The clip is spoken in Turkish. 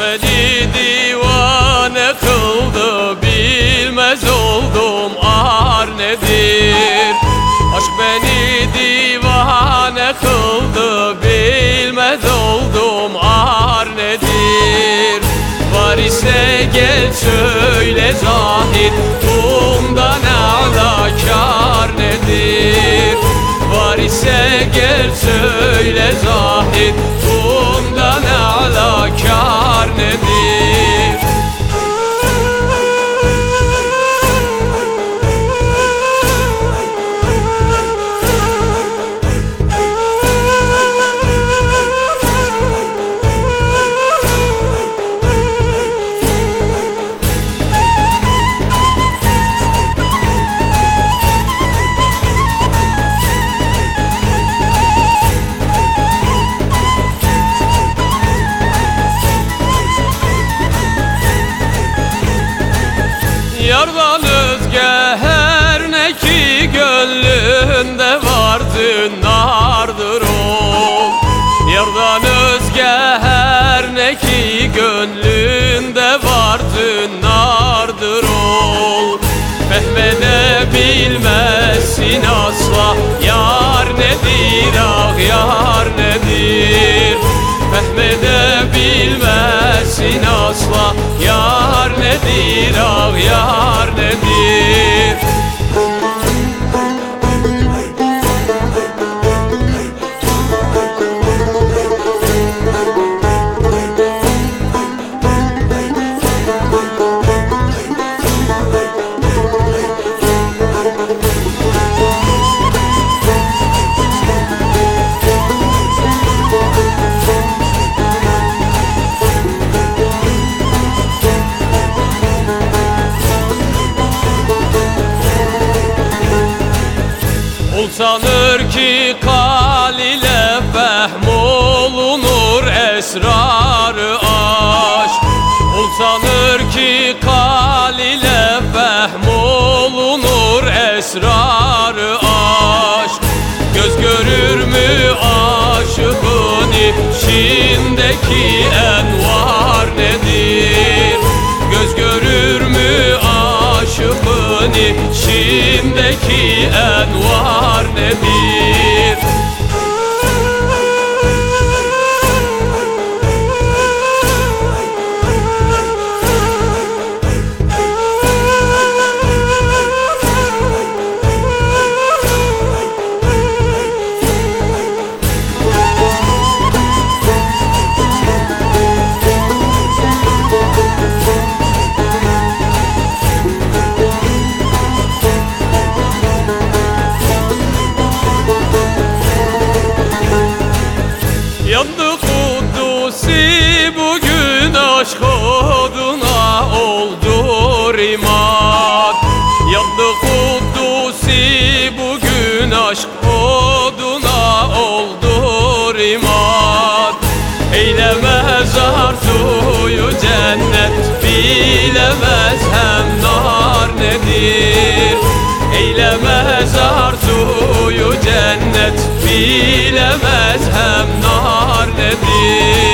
Beni divane kıldı bilmez oldum ahar nedir. Aşk beni divane kıldı bilmez oldum ahar nedir. Var ise gel Yardan özge her ne ki gönlünde vardı nardır ol Yardan özge her ne ki gönlünde vardı nardır ol Fehmede bilmezsin asla Yar nedir ah yar nedir sanır ki kal ile fehm olunur esrarı aşk. Ol sanır ki kal ile fehm olunur esrarı aşk. Göz görür mü aşığın içindeki envar aşk oduna oldur iman Eylemez arzuyu cennet bilemez hem nar nedir. Eylemez arzuyu cennet bilemez hem nar nedir.